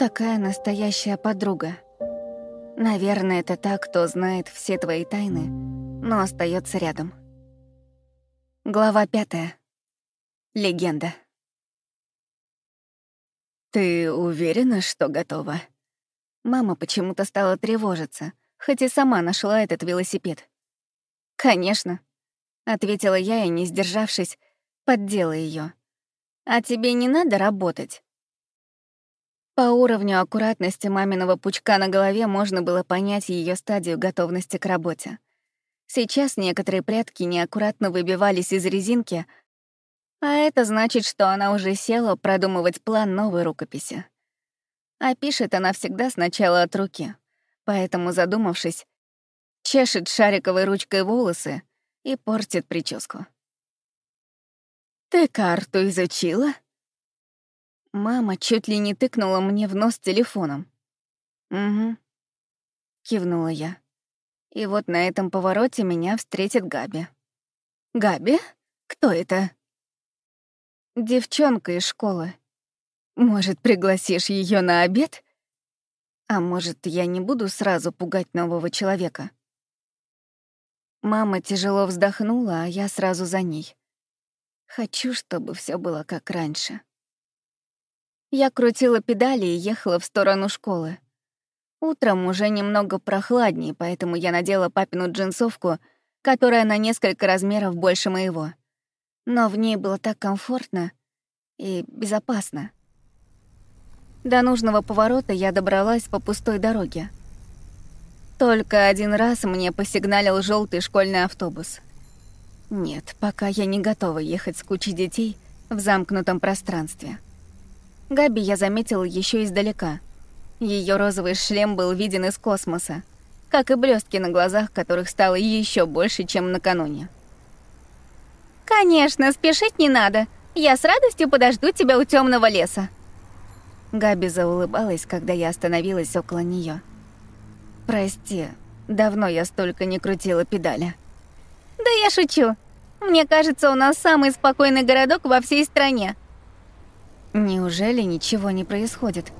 такая настоящая подруга? Наверное, это та, кто знает все твои тайны, но остается рядом. Глава пятая. Легенда. «Ты уверена, что готова?» Мама почему-то стала тревожиться, хоть и сама нашла этот велосипед. «Конечно», — ответила я и, не сдержавшись, поддела ее. «А тебе не надо работать?» По уровню аккуратности маминого пучка на голове можно было понять ее стадию готовности к работе. Сейчас некоторые прятки неаккуратно выбивались из резинки, а это значит, что она уже села продумывать план новой рукописи. А пишет она всегда сначала от руки, поэтому, задумавшись, чешет шариковой ручкой волосы и портит прическу. «Ты карту изучила?» Мама чуть ли не тыкнула мне в нос телефоном. «Угу», — кивнула я. И вот на этом повороте меня встретит Габи. «Габи? Кто это?» «Девчонка из школы. Может, пригласишь ее на обед? А может, я не буду сразу пугать нового человека?» Мама тяжело вздохнула, а я сразу за ней. Хочу, чтобы все было как раньше. Я крутила педали и ехала в сторону школы. Утром уже немного прохладнее, поэтому я надела папину джинсовку, которая на несколько размеров больше моего. Но в ней было так комфортно и безопасно. До нужного поворота я добралась по пустой дороге. Только один раз мне посигналил желтый школьный автобус. Нет, пока я не готова ехать с кучей детей в замкнутом пространстве. Габи я заметила еще издалека. Ее розовый шлем был виден из космоса, как и блестки на глазах, которых стало еще больше, чем накануне. «Конечно, спешить не надо. Я с радостью подожду тебя у темного леса». Габи заулыбалась, когда я остановилась около нее. «Прости, давно я столько не крутила педали». «Да я шучу. Мне кажется, у нас самый спокойный городок во всей стране. Неужели ничего не происходит?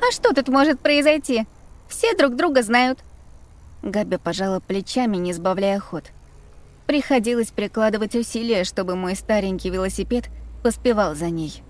А что тут может произойти? Все друг друга знают. Габи пожала плечами, не сбавляя ход. Приходилось прикладывать усилия, чтобы мой старенький велосипед поспевал за ней.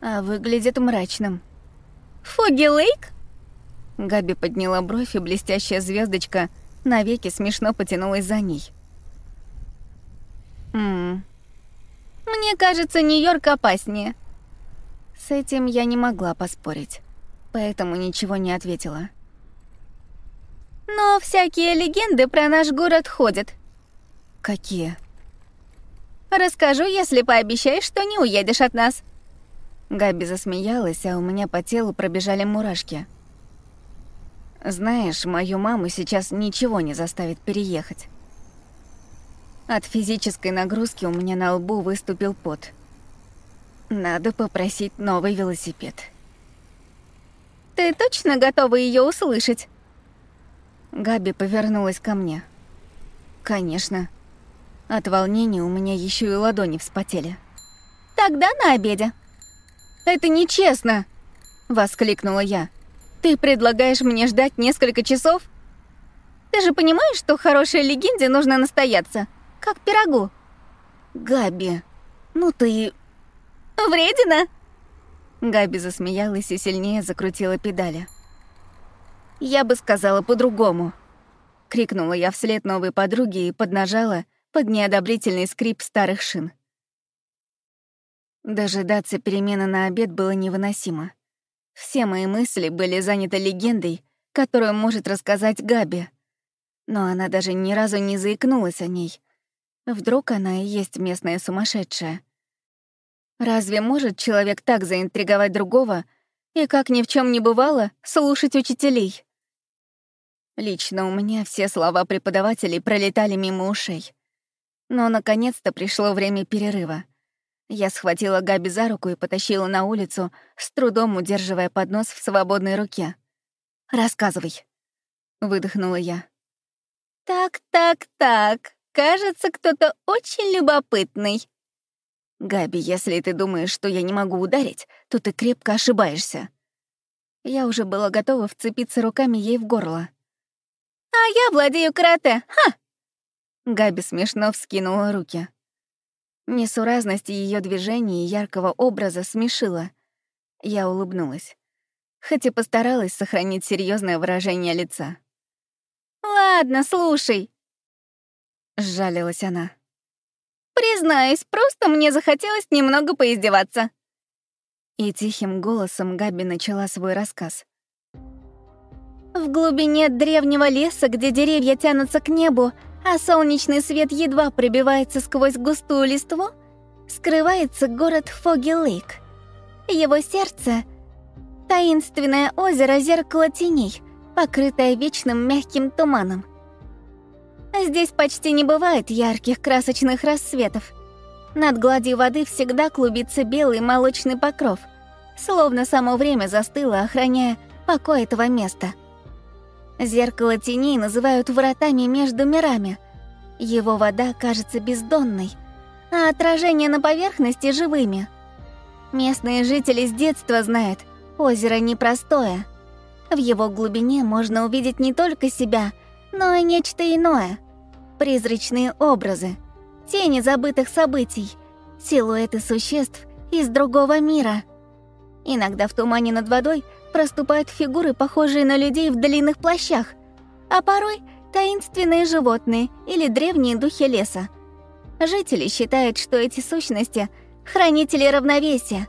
А выглядит мрачным. «Фоги Лейк?» Габи подняла бровь, и блестящая звездочка навеки смешно потянулась за ней. «Ммм, мне кажется, Нью-Йорк опаснее. С этим я не могла поспорить, поэтому ничего не ответила. Но всякие легенды про наш город ходят. Какие? Расскажу, если пообещаешь, что не уедешь от нас. Габи засмеялась, а у меня по телу пробежали мурашки. Знаешь, мою маму сейчас ничего не заставит переехать. От физической нагрузки у меня на лбу выступил пот. Надо попросить новый велосипед. «Ты точно готова ее услышать?» Габи повернулась ко мне. «Конечно. От волнения у меня еще и ладони вспотели». «Тогда на обеде». «Это нечестно!» — воскликнула я. «Ты предлагаешь мне ждать несколько часов?» «Ты же понимаешь, что хорошей легенде нужно настояться?» Как пирогу. Габи, ну ты... Вредина? Габи засмеялась и сильнее закрутила педали. «Я бы сказала по-другому», — крикнула я вслед новой подруге и поднажала под неодобрительный скрип старых шин. Дожидаться перемены на обед было невыносимо. Все мои мысли были заняты легендой, которую может рассказать Габи. Но она даже ни разу не заикнулась о ней, Вдруг она и есть местная сумасшедшая. Разве может человек так заинтриговать другого и, как ни в чем не бывало, слушать учителей? Лично у меня все слова преподавателей пролетали мимо ушей. Но наконец-то пришло время перерыва. Я схватила Габи за руку и потащила на улицу, с трудом удерживая поднос в свободной руке. «Рассказывай», — выдохнула я. «Так, так, так», Кажется, кто-то очень любопытный. Габи, если ты думаешь, что я не могу ударить, то ты крепко ошибаешься. Я уже была готова вцепиться руками ей в горло. «А я владею карате! Ха!» Габи смешно вскинула руки. Несуразность ее движений и яркого образа смешила. Я улыбнулась. Хоть и постаралась сохранить серьезное выражение лица. «Ладно, слушай», — сжалилась она. «Признаюсь, просто мне захотелось немного поиздеваться». И тихим голосом Габи начала свой рассказ. В глубине древнего леса, где деревья тянутся к небу, а солнечный свет едва пробивается сквозь густую листву, скрывается город Фоги-Лейк. Его сердце — таинственное озеро зеркало теней, покрытое вечным мягким туманом. Здесь почти не бывает ярких красочных рассветов. Над гладью воды всегда клубится белый молочный покров, словно само время застыло, охраняя покой этого места. Зеркало теней называют вратами между мирами. Его вода кажется бездонной, а отражения на поверхности — живыми. Местные жители с детства знают, озеро непростое. В его глубине можно увидеть не только себя, но и нечто иное. Призрачные образы, тени забытых событий, силуэты существ из другого мира. Иногда в тумане над водой проступают фигуры, похожие на людей в длинных плащах, а порой таинственные животные или древние духи леса. Жители считают, что эти сущности — хранители равновесия,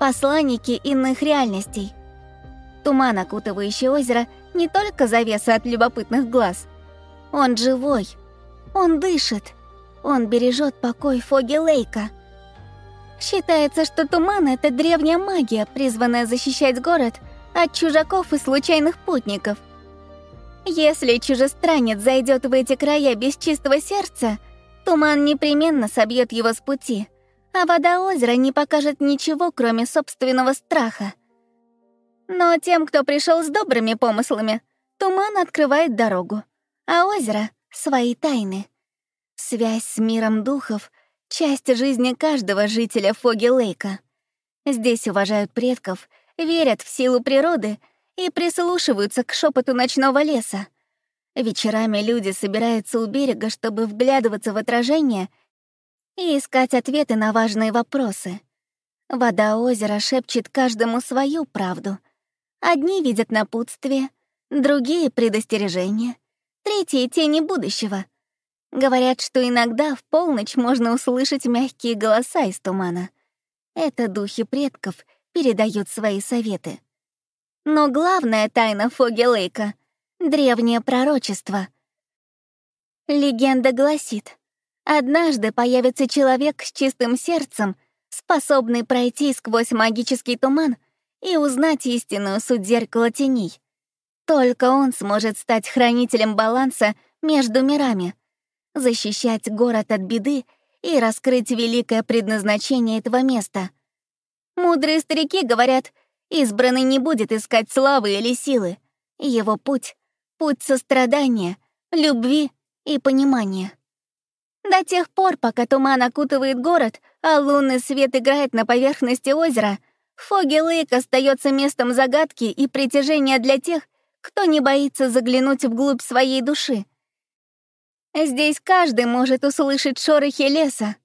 посланники иных реальностей. Туман, окутывающий озеро, не только завеса от любопытных глаз. Он живой, он дышит, он бережет покой Фоги Лейка. Считается, что туман — это древняя магия, призванная защищать город — от чужаков и случайных путников. Если чужестранец зайдет в эти края без чистого сердца, туман непременно собьет его с пути, а вода озера не покажет ничего, кроме собственного страха. Но тем, кто пришел с добрыми помыслами, туман открывает дорогу, а озеро — свои тайны. Связь с миром духов — часть жизни каждого жителя Фоги-Лейка. Здесь уважают предков — верят в силу природы и прислушиваются к шепоту ночного леса. Вечерами люди собираются у берега, чтобы вглядываться в отражение и искать ответы на важные вопросы. Вода озера шепчет каждому свою правду. Одни видят напутствие, другие — предостережение, третьи — тени будущего. Говорят, что иногда в полночь можно услышать мягкие голоса из тумана. Это духи предков — передают свои советы. Но главная тайна Фоги Лейка — древнее пророчество. Легенда гласит, однажды появится человек с чистым сердцем, способный пройти сквозь магический туман и узнать истинную суть зеркала теней. Только он сможет стать хранителем баланса между мирами, защищать город от беды и раскрыть великое предназначение этого места — Мудрые старики говорят, избранный не будет искать славы или силы. Его путь — путь сострадания, любви и понимания. До тех пор, пока туман окутывает город, а лунный свет играет на поверхности озера, Фоги Лейк остается местом загадки и притяжения для тех, кто не боится заглянуть вглубь своей души. Здесь каждый может услышать шорохи леса,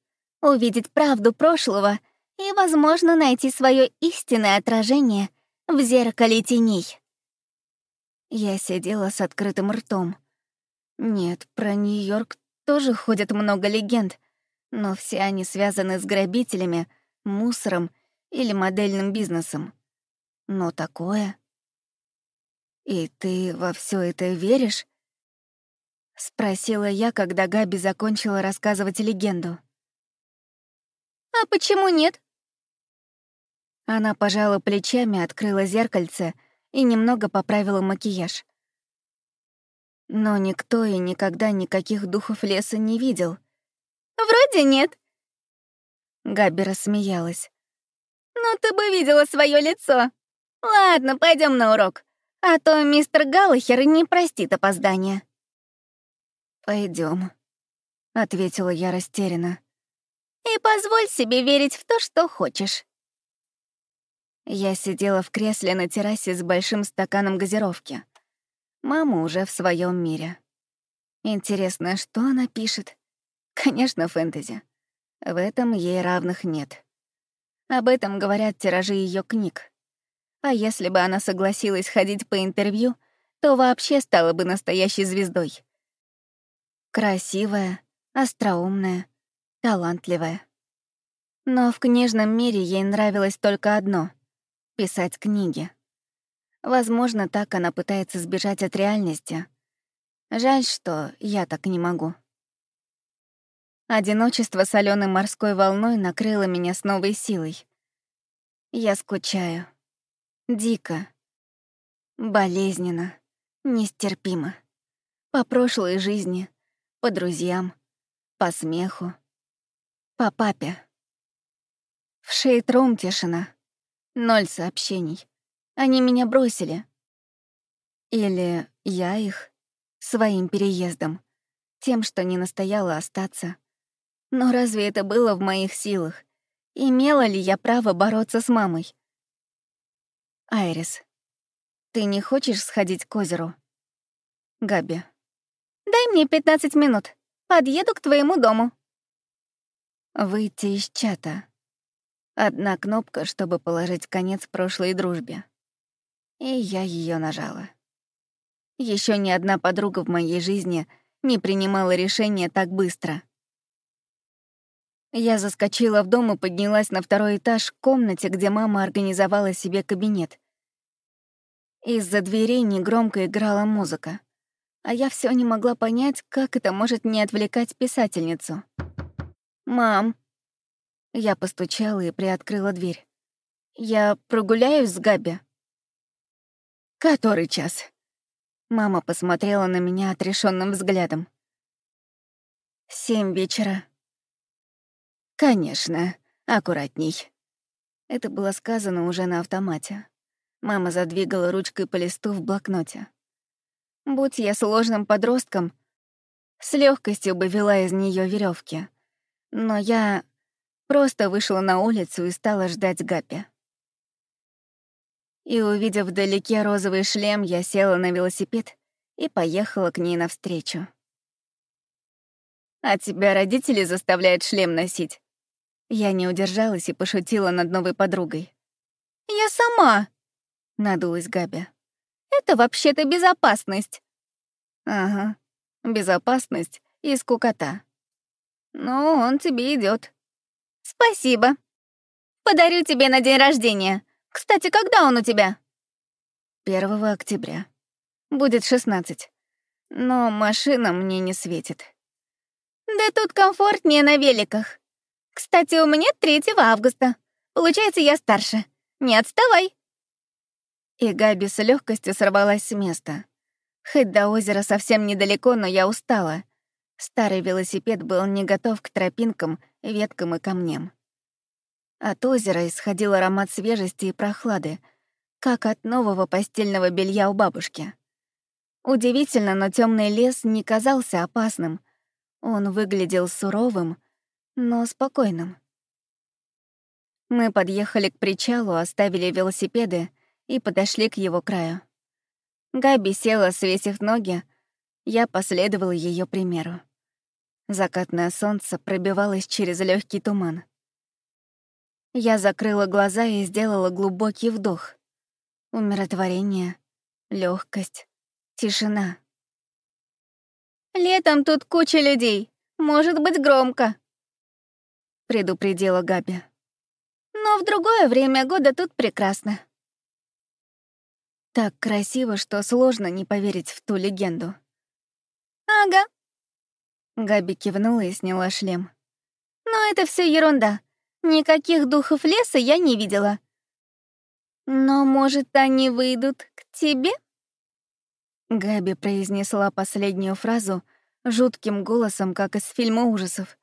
увидеть правду прошлого и, возможно, найти свое истинное отражение в зеркале теней. Я сидела с открытым ртом. Нет, про Нью-Йорк тоже ходят много легенд, но все они связаны с грабителями, мусором или модельным бизнесом. Но такое... «И ты во все это веришь?» — спросила я, когда Габи закончила рассказывать легенду. «А почему нет?» Она пожала плечами, открыла зеркальце и немного поправила макияж. Но никто и никогда никаких духов леса не видел. «Вроде нет». Габи рассмеялась. «Ну ты бы видела свое лицо. Ладно, пойдем на урок, а то мистер Галлахер не простит опоздания». Пойдем, ответила я растерянно. «И позволь себе верить в то, что хочешь». Я сидела в кресле на террасе с большим стаканом газировки. Мама уже в своем мире. Интересно, что она пишет? Конечно, фэнтези. В этом ей равных нет. Об этом говорят тиражи ее книг. А если бы она согласилась ходить по интервью, то вообще стала бы настоящей звездой. Красивая, остроумная, талантливая. Но в книжном мире ей нравилось только одно — писать книги. Возможно, так она пытается сбежать от реальности. Жаль, что я так не могу. Одиночество соленой морской волной накрыло меня с новой силой. Я скучаю. Дико. Болезненно. Нестерпимо. По прошлой жизни, по друзьям, по смеху, по папе. В шейтрум тишина. Ноль сообщений. Они меня бросили. Или я их своим переездом, тем, что не настояла остаться. Но разве это было в моих силах? Имела ли я право бороться с мамой? Айрис, ты не хочешь сходить к озеру? Габи. Дай мне 15 минут. Подъеду к твоему дому. Выйти из чата. Одна кнопка, чтобы положить конец прошлой дружбе. И я ее нажала. Еще ни одна подруга в моей жизни не принимала решения так быстро. Я заскочила в дом и поднялась на второй этаж к комнате, где мама организовала себе кабинет. Из-за дверей негромко играла музыка, а я все не могла понять, как это может не отвлекать писательницу. «Мам!» Я постучала и приоткрыла дверь. «Я прогуляюсь с Габи?» «Который час?» Мама посмотрела на меня отрешенным взглядом. «Семь вечера». «Конечно, аккуратней». Это было сказано уже на автомате. Мама задвигала ручкой по листу в блокноте. Будь я сложным подростком, с легкостью бы вела из нее веревки. Но я Просто вышла на улицу и стала ждать Гаппи. И, увидев вдалеке розовый шлем, я села на велосипед и поехала к ней навстречу. «А тебя родители заставляют шлем носить?» Я не удержалась и пошутила над новой подругой. «Я сама!» — надулась Габи. «Это вообще-то безопасность!» «Ага, безопасность и скукота. Ну, он тебе идет. «Спасибо. Подарю тебе на день рождения. Кстати, когда он у тебя?» «1 октября. Будет 16. Но машина мне не светит». «Да тут комфортнее на великах. Кстати, у меня 3 августа. Получается, я старше. Не отставай». И Габи с легкостью сорвалась с места. Хоть до озера совсем недалеко, но я устала. Старый велосипед был не готов к тропинкам, веткам и камням. От озера исходил аромат свежести и прохлады, как от нового постельного белья у бабушки. Удивительно, но темный лес не казался опасным. Он выглядел суровым, но спокойным. Мы подъехали к причалу, оставили велосипеды и подошли к его краю. Габи села, свесив ноги, я последовала ее примеру. Закатное солнце пробивалось через легкий туман. Я закрыла глаза и сделала глубокий вдох. Умиротворение, легкость, тишина. «Летом тут куча людей. Может быть, громко», — предупредила Габи. «Но в другое время года тут прекрасно». Так красиво, что сложно не поверить в ту легенду. «Ага», Габи кивнула и сняла шлем. «Но это все ерунда. Никаких духов леса я не видела. Но, может, они выйдут к тебе?» Габи произнесла последнюю фразу жутким голосом, как из фильма ужасов.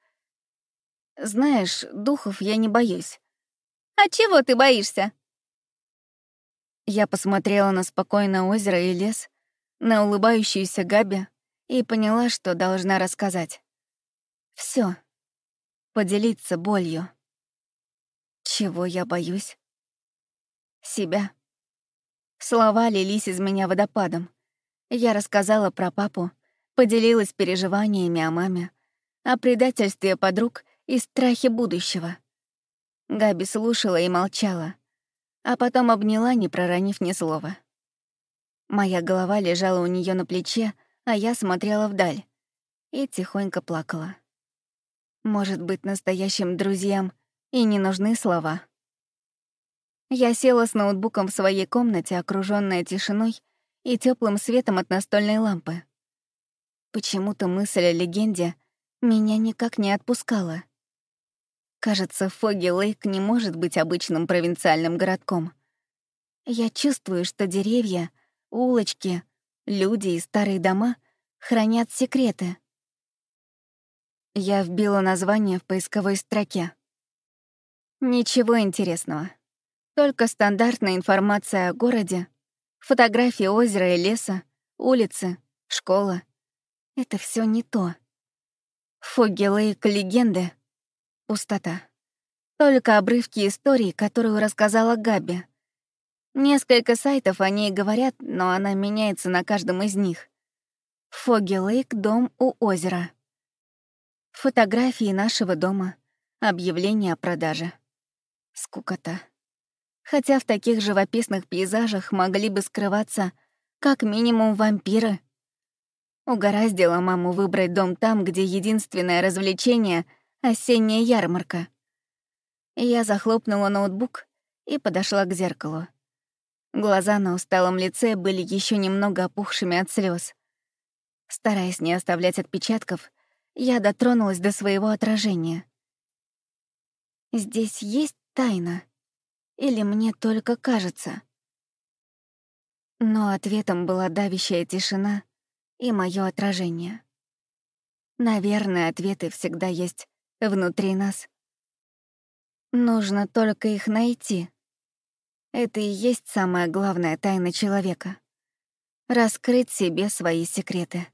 «Знаешь, духов я не боюсь». «А чего ты боишься?» Я посмотрела на спокойное озеро и лес, на улыбающуюся Габи, и поняла, что должна рассказать. Все. Поделиться болью. Чего я боюсь? себя. Слова лились из меня водопадом. Я рассказала про папу, поделилась переживаниями о маме, о предательстве подруг и страхе будущего. Габи слушала и молчала, а потом обняла, не проронив ни слова. Моя голова лежала у нее на плече, а я смотрела вдаль и тихонько плакала. Может быть, настоящим друзьям и не нужны слова. Я села с ноутбуком в своей комнате, окружённая тишиной и теплым светом от настольной лампы. Почему-то мысль о легенде меня никак не отпускала. Кажется, Фоги Лейк не может быть обычным провинциальным городком. Я чувствую, что деревья, улочки, люди и старые дома хранят секреты. Я вбила название в поисковой строке. Ничего интересного. Только стандартная информация о городе, фотографии озера и леса, улицы, школа. Это все не то. Фогги Лейк — легенды. Пустота. Только обрывки истории, которую рассказала Габи. Несколько сайтов о ней говорят, но она меняется на каждом из них. Фогги Лейк — дом у озера. Фотографии нашего дома. Объявление о продаже. Скукота. Хотя в таких живописных пейзажах могли бы скрываться как минимум вампиры. Угораздило маму выбрать дом там, где единственное развлечение — осенняя ярмарка. Я захлопнула ноутбук и подошла к зеркалу. Глаза на усталом лице были еще немного опухшими от слез. Стараясь не оставлять отпечатков, я дотронулась до своего отражения. Здесь есть тайна? Или мне только кажется? Но ответом была давящая тишина — и мое отражение. Наверное, ответы всегда есть внутри нас. Нужно только их найти. Это и есть самая главная тайна человека — раскрыть себе свои секреты.